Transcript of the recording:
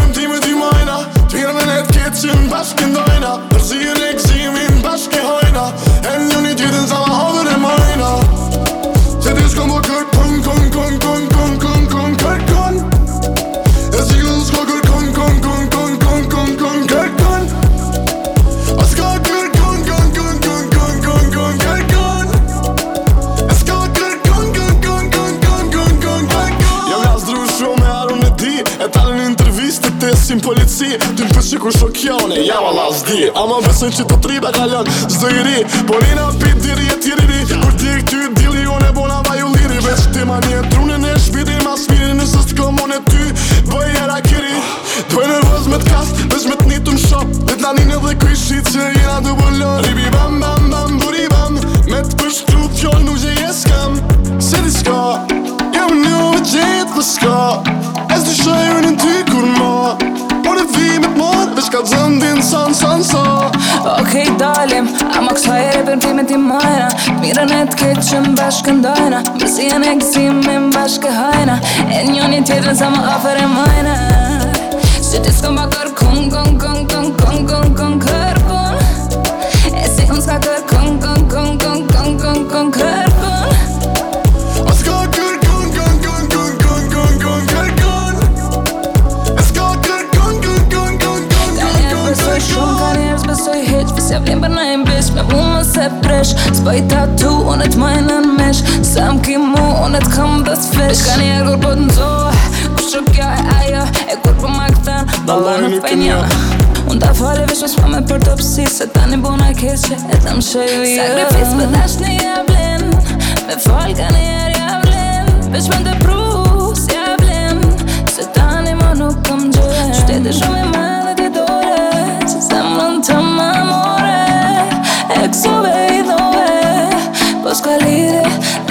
Mijn team met die mijne, 4 en het kids in baskin deiner. list të tesin polici Ty në përshiku shokjone, ja ma las di A ma besën që të tribe kalon, zdo i ri Polina pit diri e tiri ri ti e këty dili, unë bona vaju liri Veç ti ma një trunin e shvidi Ma smiri nësës të kom unë e ty Bëj e rakiri Dvoj nervoz me t'kast, veç me t'ni t'um shop Vet na një dhe kujshi që jena du bullon Ribi bam bam bam buri bam Me t'pështu fjoll nuk gje jeskam Se diska, jam një gjithë ka dhëmë din son son son Okej okay, dalim, a më kësa e repër në time ti mëjna Të mirën e të këtë që më bashkë ndojna Më si e në gëzim më bashkë hajna E njën i tjetërën sa më afer e mëjna Si të të të të presh Zbaj të unë të majnë në mesh Se më ki mu, unë të kam dhe s'fesh fesh Ka një e kur po të ndohë Kur që kjo e ajo E kur po ma këta Bala në penja Unë të fare vishme pa me për të pësi Se ta një bona keqe E të më shëjë Sakrifis për dash një e blenë